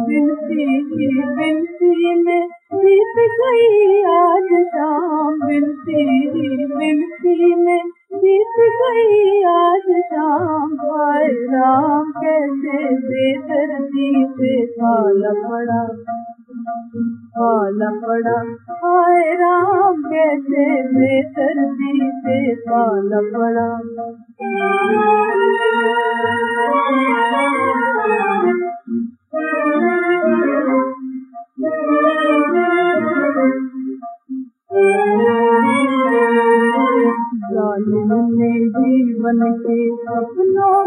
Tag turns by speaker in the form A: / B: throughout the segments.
A: बिनती की बिनती में बीत गई आज शाम बिनती की बिनती में बीत गई आज शाम हाय राम कैसे बेदर्दी से पाल पड़ा। पाल पड़ा। हाय राम कैसे बेदर्दी से पाल पड़ा सपनों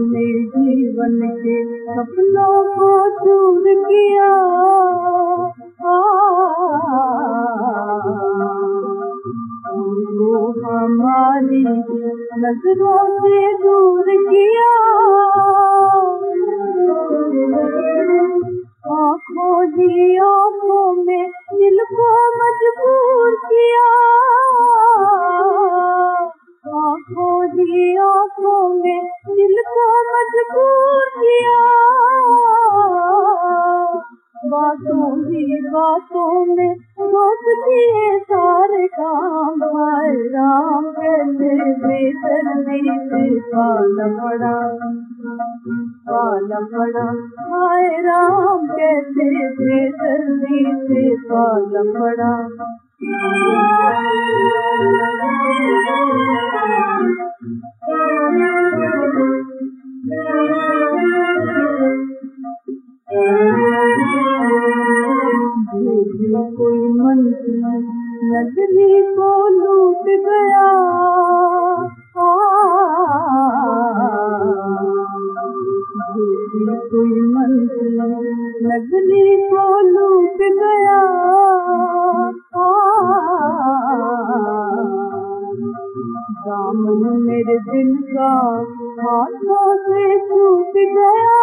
A: ने जीवन के सपनों को दूर किया। हमारी नजरों से दूर किया आँखों आँखों में दिल को मजबूर किया। आँखों ही आँखों में दिल को मजबूर किया। बातों ही बातों में रोक दिए सारे काम। हाय राम कैसे बेदर्दी से पाल पड़ा पाल पड़ा। हाय राम कैसे बेदर्दी से पाल पड़ा कोई मंत्री नगरी को लूट गया नगरी को लूट गया। दामन मेरे दिल का हाथों से छूट गया।